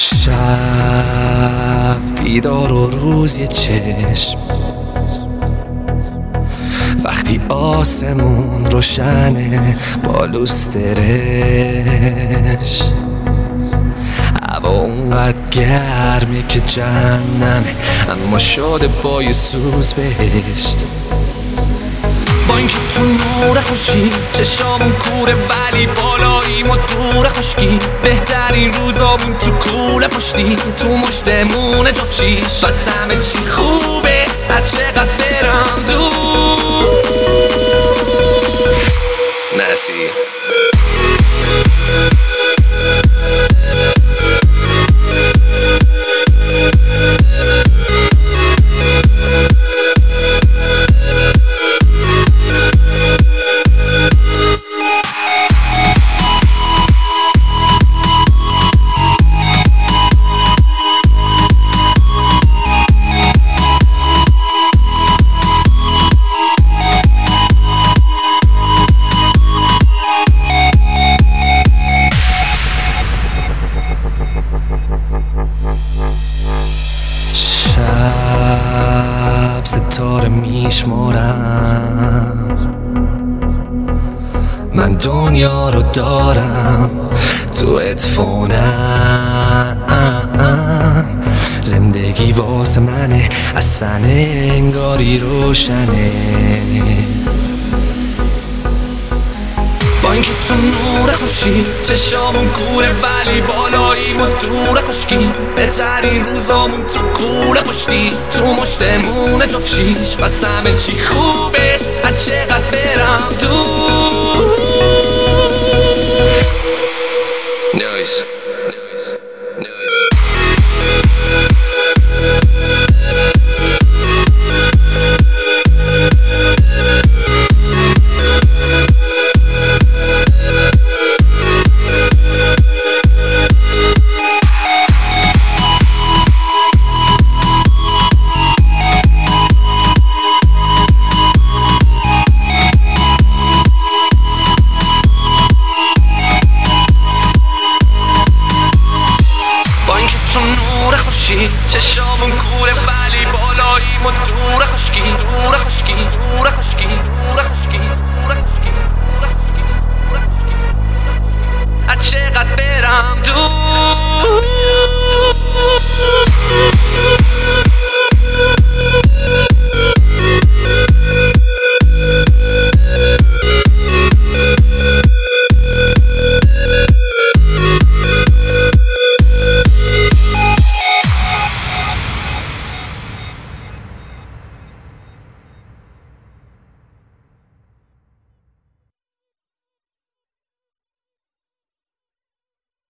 شب بیدار و روز یه چشم. وقتی آسمون روشنه با لوسترش هوا اونقدر گرمه که جهنمه اما شده با یه سوز بهشت. اینکه تو نور خوشی چشامون کوره ولی بالاییم و دور خشکی. بهترین روزامون تو کوله پشتی تو مشتمون جفشیش بس همه چی خوبه از چقدر برم دور. نسی ستاره میشمارم من دنیا رو دارم تو اتفونم زندگی واسه منه اصلا انگاری روشنه. با اینکه تو نور خوشی چشامون کوره ولی بالاییم و دور خشکی. بهترین روزامون تو کوره پشتی تو مشتمون جفشیش بس همه چی خوبه از چقدر برم دور. خوشی چشامون کوره ولی بالاییم و دور خشکی دور خشکی دور خشکی دور خشکی.